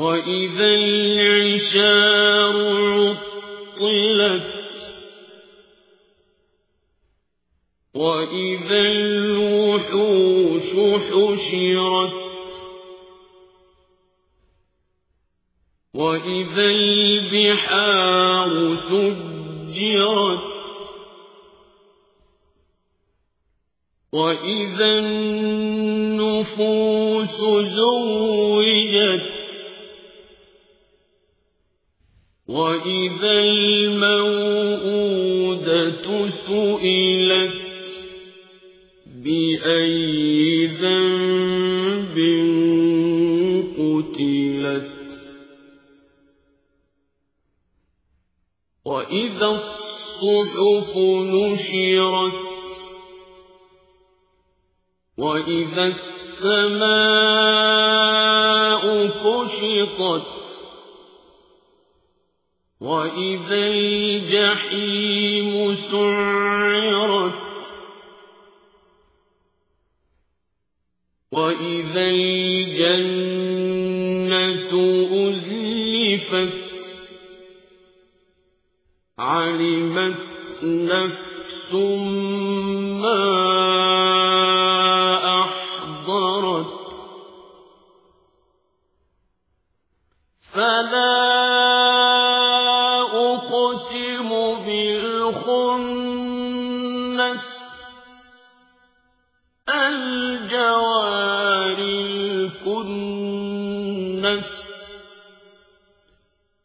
وإذا العشار عطلت وإذا الوحوش حشرت وإذا البحار سجرت وإذا النفوس زوجت وإذا الموءودة سئلت بأي ذنب قتلت وإذا الصحف نشرت وإذا السماء كشطت وإذا الجحيم سعرت وإذا الجنة أزلفت علمت نفس ما الكنس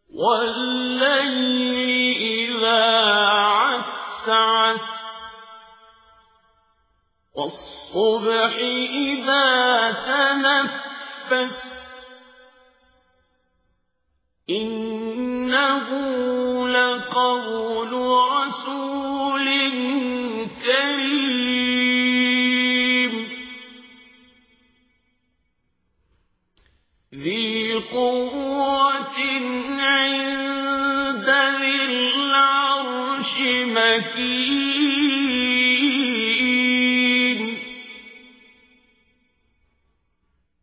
والليل إذا عسعس والصبح إذا تنفس إنه لقول رسول قوة عند العرش مكين.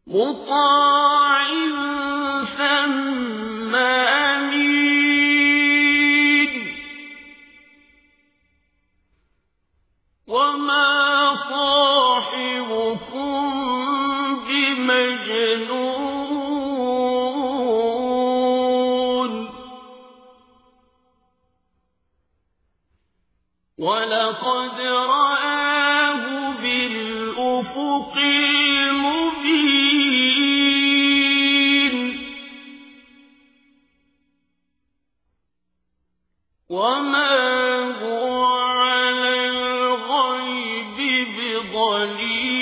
مطاع ولقد رآه بالأفق المبين. وما هو على الغيب بضليل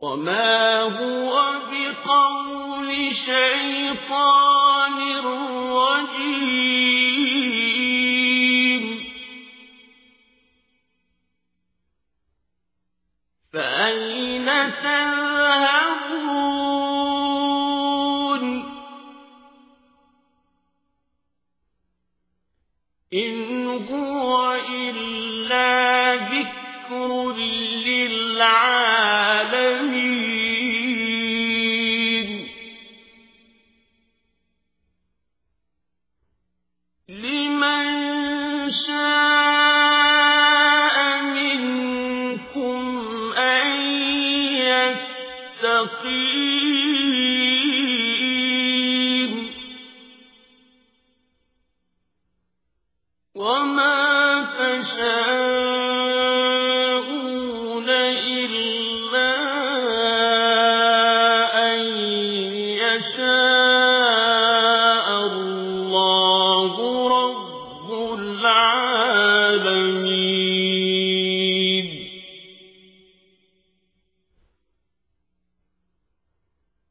وما هو بقول شيطان رجيم فأين تذهبون إن هو إلا ذكر شاء العالمين.